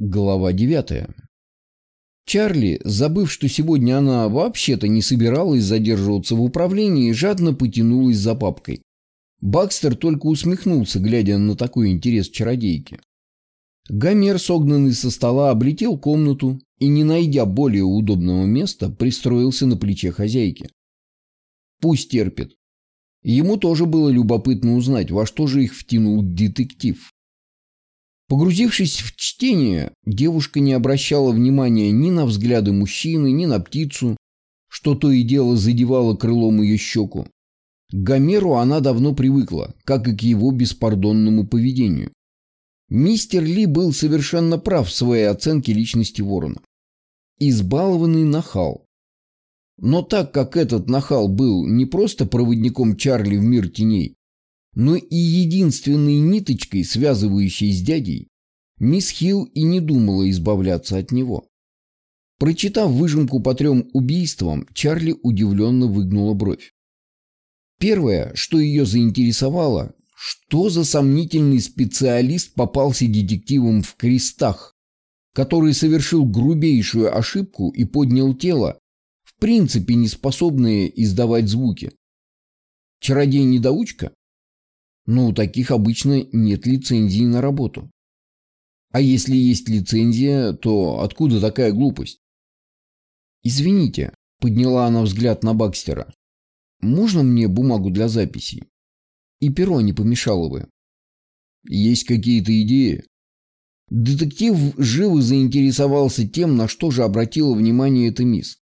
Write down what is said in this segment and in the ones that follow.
Глава девятая. Чарли, забыв, что сегодня она вообще-то не собиралась задерживаться в управлении, жадно потянулась за папкой. Бакстер только усмехнулся, глядя на такой интерес чародейки. Гомер, согнанный со стола, облетел комнату и, не найдя более удобного места, пристроился на плече хозяйки. Пусть терпит. Ему тоже было любопытно узнать, во что же их втянул детектив. Погрузившись в чтение, девушка не обращала внимания ни на взгляды мужчины, ни на птицу, что то и дело задевало крылом ее щеку. К Гомеру она давно привыкла, как и к его беспардонному поведению. Мистер Ли был совершенно прав в своей оценке личности Ворона. Избалованный нахал. Но так как этот нахал был не просто проводником Чарли в мир теней, но и единственной ниточкой, связывающей с дядей, мисс Хилл и не думала избавляться от него. Прочитав выжимку по трем убийствам, Чарли удивленно выгнула бровь. Первое, что ее заинтересовало, что за сомнительный специалист попался детективом в крестах, который совершил грубейшую ошибку и поднял тело, в принципе не способное издавать звуки. Чародей-недоучка? Но у таких обычно нет лицензии на работу. А если есть лицензия, то откуда такая глупость? «Извините», — подняла она взгляд на Бакстера. «Можно мне бумагу для записей? И перо не помешало бы». «Есть какие-то идеи?» Детектив живо заинтересовался тем, на что же обратила внимание эта мисс.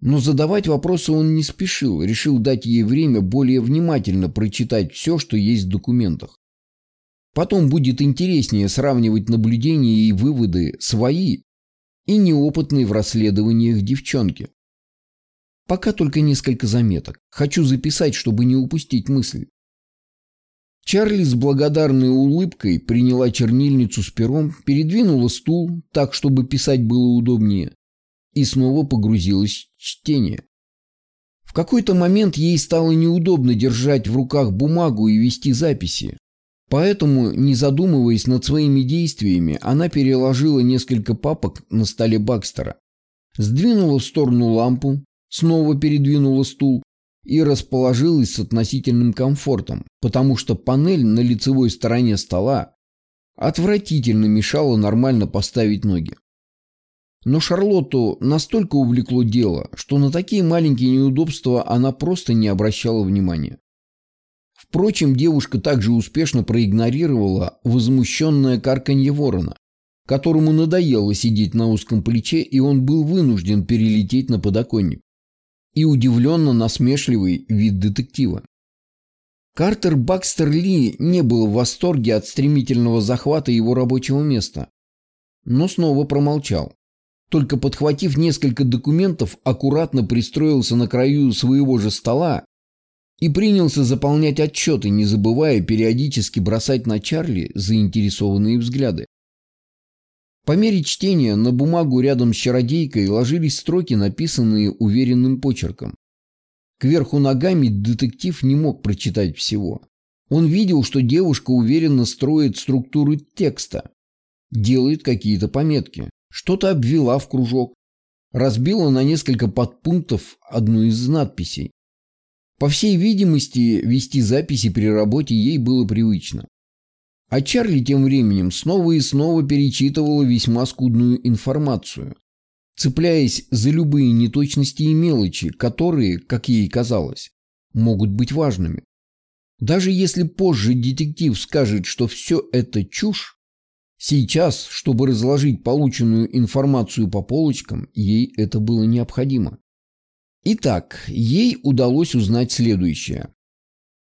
Но задавать вопросы он не спешил, решил дать ей время более внимательно прочитать все, что есть в документах. Потом будет интереснее сравнивать наблюдения и выводы свои и неопытные в расследованиях девчонки. Пока только несколько заметок. Хочу записать, чтобы не упустить мысль. Чарли с благодарной улыбкой приняла чернильницу с пером, передвинула стул так, чтобы писать было удобнее, и снова погрузилась в чтение. В какой-то момент ей стало неудобно держать в руках бумагу и вести записи. Поэтому, не задумываясь над своими действиями, она переложила несколько папок на столе Бакстера, сдвинула в сторону лампу, снова передвинула стул и расположилась с относительным комфортом, потому что панель на лицевой стороне стола отвратительно мешала нормально поставить ноги. Но Шарлотту настолько увлекло дело, что на такие маленькие неудобства она просто не обращала внимания. Впрочем, девушка также успешно проигнорировала возмущенное карканье ворона, которому надоело сидеть на узком плече, и он был вынужден перелететь на подоконник, и удивленно насмешливый вид детектива. Картер Бакстер Ли не был в восторге от стремительного захвата его рабочего места, но снова промолчал только подхватив несколько документов, аккуратно пристроился на краю своего же стола и принялся заполнять отчеты, не забывая периодически бросать на Чарли заинтересованные взгляды. По мере чтения на бумагу рядом с чародейкой ложились строки, написанные уверенным почерком. Кверху ногами детектив не мог прочитать всего. Он видел, что девушка уверенно строит структуру текста, делает какие-то пометки что-то обвела в кружок, разбила на несколько подпунктов одну из надписей. По всей видимости, вести записи при работе ей было привычно. А Чарли тем временем снова и снова перечитывала весьма скудную информацию, цепляясь за любые неточности и мелочи, которые, как ей казалось, могут быть важными. Даже если позже детектив скажет, что все это чушь, Сейчас, чтобы разложить полученную информацию по полочкам, ей это было необходимо. Итак, ей удалось узнать следующее.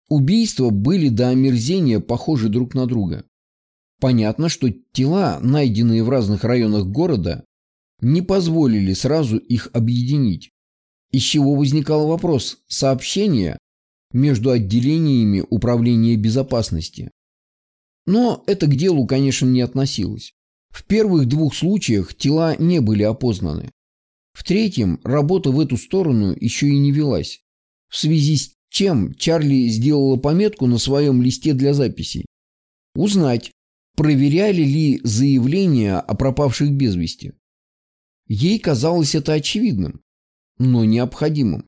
Убийства были до омерзения похожи друг на друга. Понятно, что тела, найденные в разных районах города, не позволили сразу их объединить. Из чего возникал вопрос сообщения между отделениями управления безопасности. Но это к делу, конечно, не относилось. В первых двух случаях тела не были опознаны. В третьем работа в эту сторону еще и не велась. В связи с чем Чарли сделала пометку на своем листе для записей. Узнать, проверяли ли заявления о пропавших без вести. Ей казалось это очевидным, но необходимым.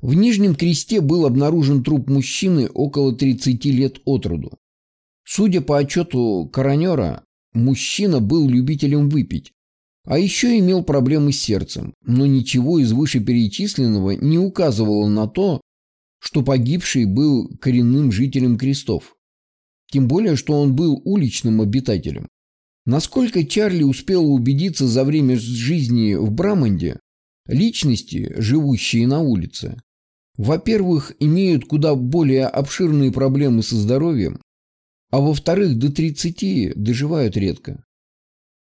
В Нижнем Кресте был обнаружен труп мужчины около 30 лет от роду. Судя по отчету коронера, мужчина был любителем выпить, а еще имел проблемы с сердцем, но ничего из вышеперечисленного не указывало на то, что погибший был коренным жителем крестов. Тем более, что он был уличным обитателем. Насколько Чарли успел убедиться за время жизни в Браманде, личности, живущие на улице, во-первых, имеют куда более обширные проблемы со здоровьем, а во-вторых, до 30 доживают редко.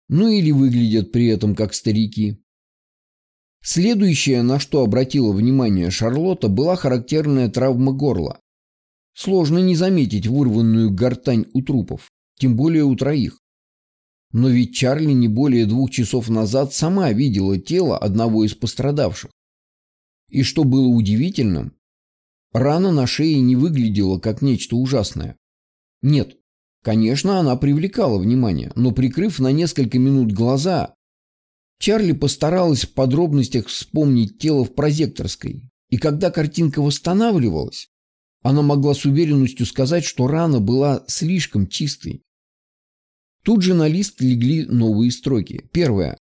Ну или выглядят при этом как старики. Следующее, на что обратила внимание Шарлотта, была характерная травма горла. Сложно не заметить вырванную гортань у трупов, тем более у троих. Но ведь Чарли не более двух часов назад сама видела тело одного из пострадавших. И что было удивительным, рана на шее не выглядела как нечто ужасное. Нет, конечно, она привлекала внимание, но прикрыв на несколько минут глаза, Чарли постаралась в подробностях вспомнить тело в прозекторской, и когда картинка восстанавливалась, она могла с уверенностью сказать, что рана была слишком чистой. Тут же на лист легли новые строки. Первое.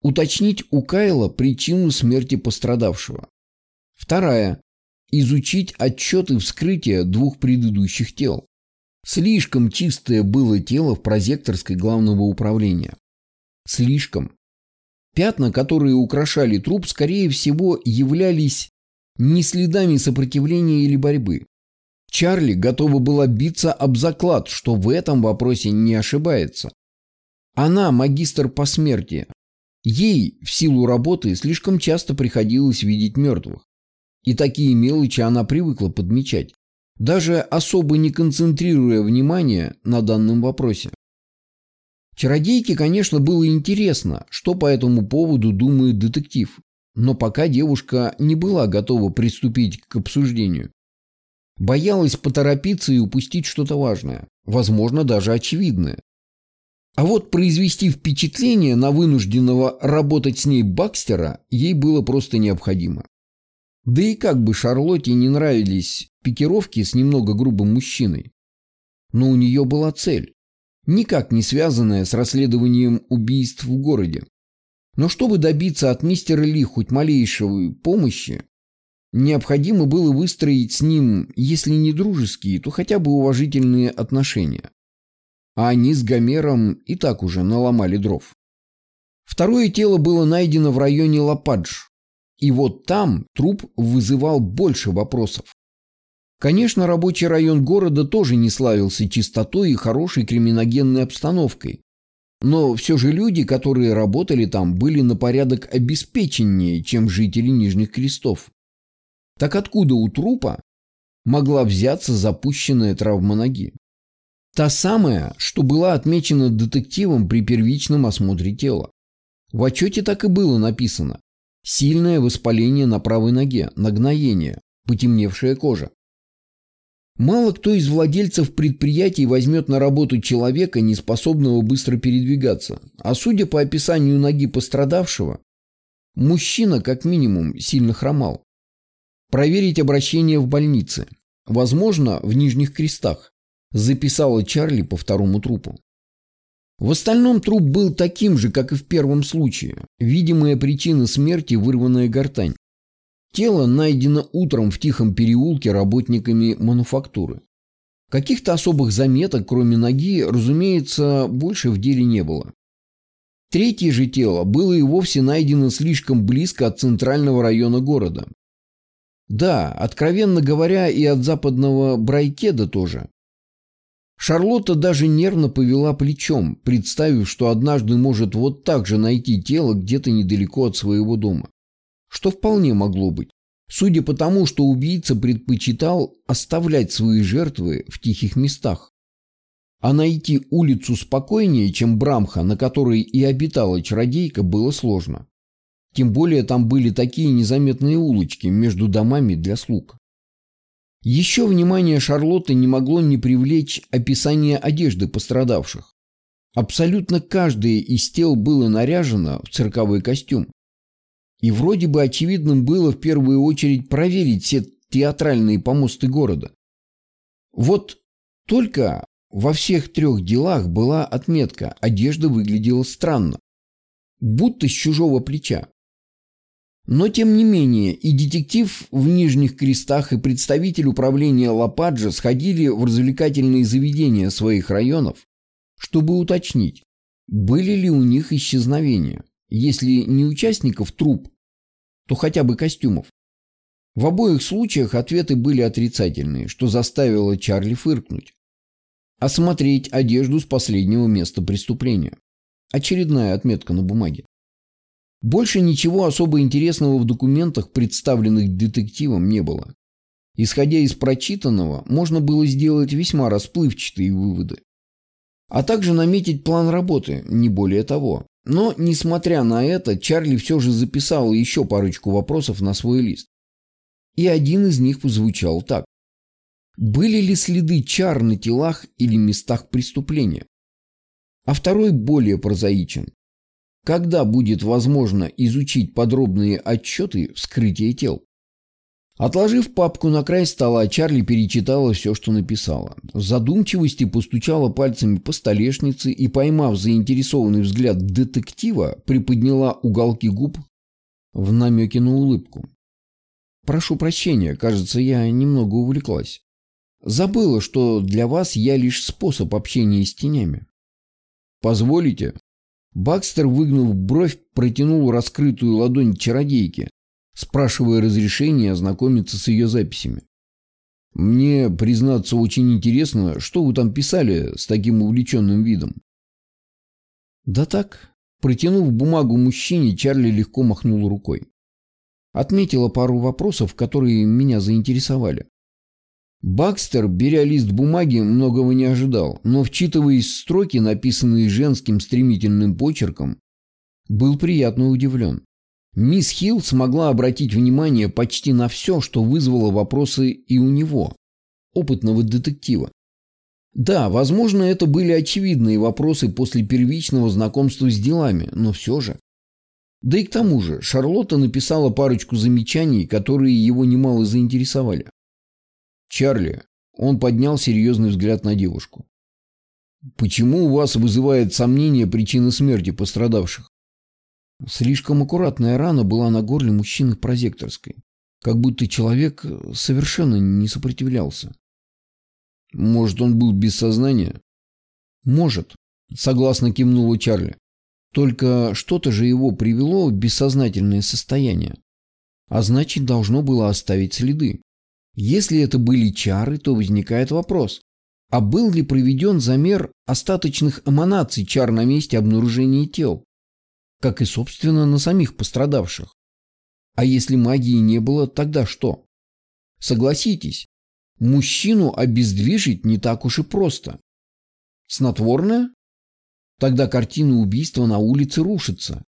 Уточнить у Кайла причину смерти пострадавшего. Вторая. Изучить отчеты вскрытия двух предыдущих тел. Слишком чистое было тело в прозекторской главного управления. Слишком. Пятна, которые украшали труп, скорее всего, являлись не следами сопротивления или борьбы. Чарли готова была биться об заклад, что в этом вопросе не ошибается. Она магистр по смерти, Ей, в силу работы, слишком часто приходилось видеть мертвых. И такие мелочи она привыкла подмечать, даже особо не концентрируя внимание на данном вопросе. Чародейке, конечно, было интересно, что по этому поводу думает детектив, но пока девушка не была готова приступить к обсуждению. Боялась поторопиться и упустить что-то важное, возможно, даже очевидное. А вот произвести впечатление на вынужденного работать с ней Бакстера ей было просто необходимо. Да и как бы Шарлотте не нравились пикировки с немного грубым мужчиной. Но у нее была цель, никак не связанная с расследованием убийств в городе. Но чтобы добиться от мистера Ли хоть малейшего помощи, необходимо было выстроить с ним, если не дружеские, то хотя бы уважительные отношения а они с Гомером и так уже наломали дров. Второе тело было найдено в районе Лападж, и вот там труп вызывал больше вопросов. Конечно, рабочий район города тоже не славился чистотой и хорошей криминогенной обстановкой, но все же люди, которые работали там, были на порядок обеспеченнее, чем жители Нижних Крестов. Так откуда у трупа могла взяться запущенная травма ноги? Та самая, что была отмечена детективом при первичном осмотре тела. В отчете так и было написано. Сильное воспаление на правой ноге, нагноение, потемневшая кожа. Мало кто из владельцев предприятий возьмет на работу человека, не способного быстро передвигаться. А судя по описанию ноги пострадавшего, мужчина как минимум сильно хромал. Проверить обращение в больнице. Возможно, в Нижних Крестах записала Чарли по второму трупу. В остальном труп был таким же, как и в первом случае. Видимая причина смерти – вырванная гортань. Тело найдено утром в тихом переулке работниками мануфактуры. Каких-то особых заметок, кроме ноги, разумеется, больше в деле не было. Третье же тело было и вовсе найдено слишком близко от центрального района города. Да, откровенно говоря, и от западного Брайкеда тоже. Шарлотта даже нервно повела плечом, представив, что однажды может вот так же найти тело где-то недалеко от своего дома. Что вполне могло быть. Судя по тому, что убийца предпочитал оставлять свои жертвы в тихих местах. А найти улицу спокойнее, чем Брамха, на которой и обитала чародейка, было сложно. Тем более там были такие незаметные улочки между домами для слуг. Еще внимание Шарлотты не могло не привлечь описание одежды пострадавших. Абсолютно каждое из тел было наряжено в цирковой костюм. И вроде бы очевидным было в первую очередь проверить все театральные помосты города. Вот только во всех трех делах была отметка, одежда выглядела странно, будто с чужого плеча. Но тем не менее и детектив в Нижних Крестах, и представитель управления Лападжа сходили в развлекательные заведения своих районов, чтобы уточнить, были ли у них исчезновения, если не участников труп, то хотя бы костюмов. В обоих случаях ответы были отрицательные, что заставило Чарли фыркнуть. Осмотреть одежду с последнего места преступления. Очередная отметка на бумаге. Больше ничего особо интересного в документах, представленных детективом, не было. Исходя из прочитанного, можно было сделать весьма расплывчатые выводы. А также наметить план работы, не более того. Но, несмотря на это, Чарли все же записал еще парочку вопросов на свой лист. И один из них звучал так. Были ли следы чар на телах или местах преступления? А второй более прозаичен. Когда будет возможно изучить подробные отчеты вскрытия тел? Отложив папку на край стола, Чарли перечитала все, что написала. В задумчивости постучала пальцами по столешнице и, поймав заинтересованный взгляд детектива, приподняла уголки губ в намеке на улыбку. Прошу прощения, кажется, я немного увлеклась. Забыла, что для вас я лишь способ общения с тенями. Позволите? Бакстер, выгнув бровь, протянул раскрытую ладонь чародейке, спрашивая разрешения ознакомиться с ее записями. Мне, признаться, очень интересно, что вы там писали с таким увлеченным видом. Да так, протянув бумагу мужчине, Чарли легко махнул рукой. Отметила пару вопросов, которые меня заинтересовали. Бакстер, беря лист бумаги, многого не ожидал, но, вчитываясь в строки, написанные женским стремительным почерком, был приятно удивлен. Мисс Хилл смогла обратить внимание почти на все, что вызвало вопросы и у него, опытного детектива. Да, возможно, это были очевидные вопросы после первичного знакомства с делами, но все же. Да и к тому же, Шарлотта написала парочку замечаний, которые его немало заинтересовали. «Чарли», он поднял серьезный взгляд на девушку. «Почему у вас вызывает сомнение причина смерти пострадавших?» Слишком аккуратная рана была на горле мужчины прозекторской, как будто человек совершенно не сопротивлялся. «Может, он был без сознания?» «Может», — согласно кивнула Чарли. Только что-то же его привело в бессознательное состояние. А значит, должно было оставить следы. Если это были чары, то возникает вопрос. А был ли проведен замер остаточных эманаций чар на месте обнаружения тел? Как и, собственно, на самих пострадавших. А если магии не было, тогда что? Согласитесь, мужчину обездвижить не так уж и просто. Снотворное? Тогда картина убийства на улице рушится.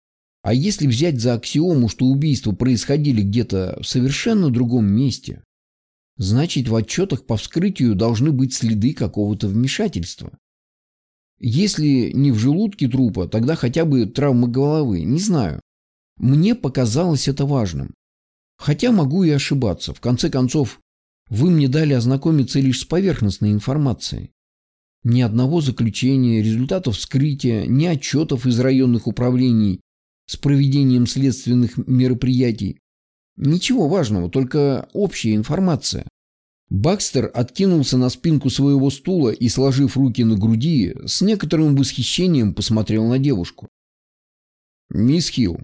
А если взять за аксиому, что убийства происходили где-то в совершенно другом месте, значит в отчетах по вскрытию должны быть следы какого-то вмешательства. Если не в желудке трупа, тогда хотя бы травма головы, не знаю. Мне показалось это важным. Хотя могу и ошибаться. В конце концов, вы мне дали ознакомиться лишь с поверхностной информацией. Ни одного заключения, результатов вскрытия, ни отчетов из районных управлений с проведением следственных мероприятий. Ничего важного, только общая информация. Бакстер откинулся на спинку своего стула и, сложив руки на груди, с некоторым восхищением посмотрел на девушку. «Мисс Хилл,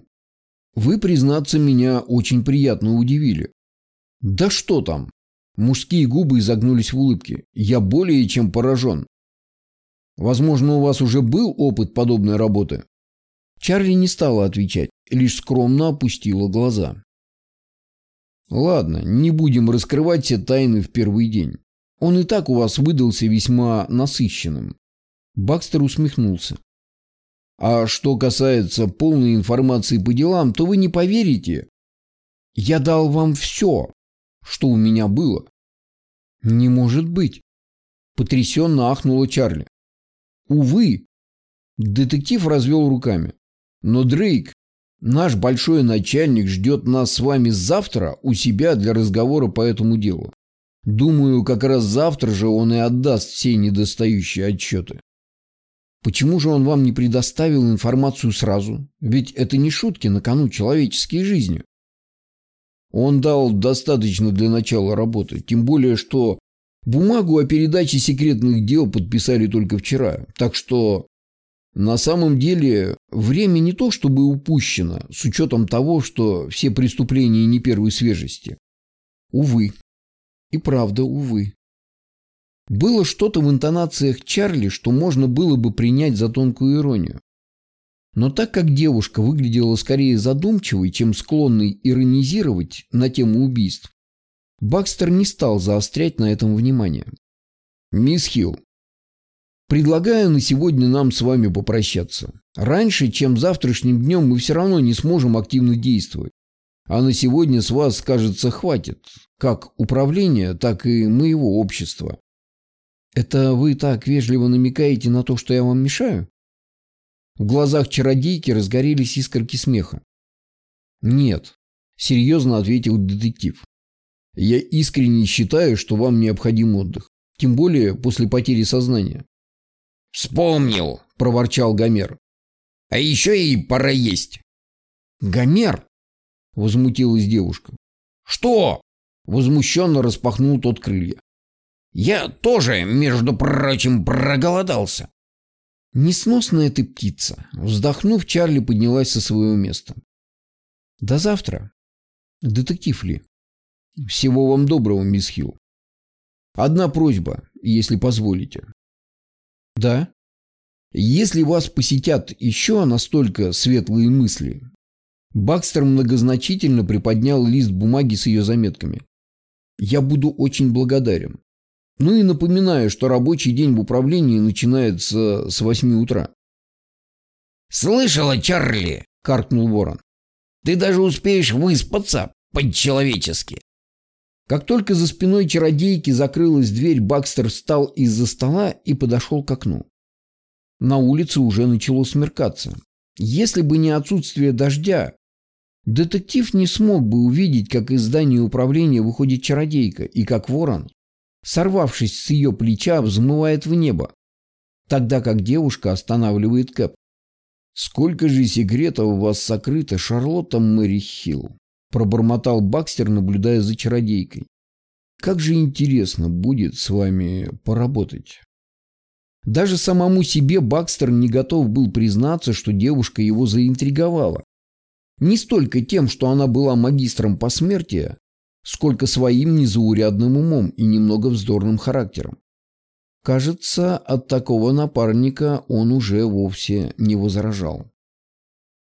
вы, признаться, меня очень приятно удивили». «Да что там?» Мужские губы изогнулись в улыбке. «Я более чем поражен. Возможно, у вас уже был опыт подобной работы?» Чарли не стала отвечать, лишь скромно опустила глаза. «Ладно, не будем раскрывать все тайны в первый день. Он и так у вас выдался весьма насыщенным». Бакстер усмехнулся. «А что касается полной информации по делам, то вы не поверите. Я дал вам все, что у меня было. Не может быть. Потрясенно ахнула Чарли. Увы. Детектив развел руками. Но Дрейк, наш большой начальник, ждет нас с вами завтра у себя для разговора по этому делу. Думаю, как раз завтра же он и отдаст все недостающие отчеты. Почему же он вам не предоставил информацию сразу? Ведь это не шутки на кону человеческие жизни. Он дал достаточно для начала работы, тем более, что бумагу о передаче секретных дел подписали только вчера. Так что на самом деле время не то чтобы упущено, с учетом того, что все преступления не первой свежести. Увы. И правда, увы. Было что-то в интонациях Чарли, что можно было бы принять за тонкую иронию. Но так как девушка выглядела скорее задумчивой, чем склонной иронизировать на тему убийств, Бакстер не стал заострять на этом внимание. «Мисс Хилл, предлагаю на сегодня нам с вами попрощаться. Раньше, чем завтрашним днем, мы все равно не сможем активно действовать. А на сегодня с вас, кажется, хватит. Как управления, так и моего общества. «Это вы так вежливо намекаете на то, что я вам мешаю?» В глазах чародейки разгорелись искорки смеха. «Нет», — серьезно ответил детектив. «Я искренне считаю, что вам необходим отдых. Тем более после потери сознания». «Вспомнил», — проворчал Гомер. «А еще и пора есть». «Гомер!» — возмутилась девушка. «Что?» — возмущенно распахнул тот крылья. Я тоже, между прочим, проголодался. Несносная ты птица. Вздохнув, Чарли поднялась со своего места. До завтра. Детектив Ли. Всего вам доброго, мисс Хилл. Одна просьба, если позволите. Да? Если вас посетят еще настолько светлые мысли... Бакстер многозначительно приподнял лист бумаги с ее заметками. Я буду очень благодарен. Ну и напоминаю, что рабочий день в управлении начинается с 8 утра. «Слышала, Чарли?» – каркнул ворон. «Ты даже успеешь выспаться по-человечески». Как только за спиной чародейки закрылась дверь, Бакстер встал из-за стола и подошел к окну. На улице уже начало смеркаться. Если бы не отсутствие дождя, детектив не смог бы увидеть, как из здания управления выходит чародейка и как ворон сорвавшись с ее плеча, взмывает в небо, тогда как девушка останавливает Кэп. «Сколько же секретов у вас сокрыто, Шарлотта Мэри Хилл?» Пробормотал Бакстер, наблюдая за чародейкой. «Как же интересно будет с вами поработать». Даже самому себе Бакстер не готов был признаться, что девушка его заинтриговала. Не столько тем, что она была магистром посмертия, сколько своим незаурядным умом и немного вздорным характером. Кажется, от такого напарника он уже вовсе не возражал.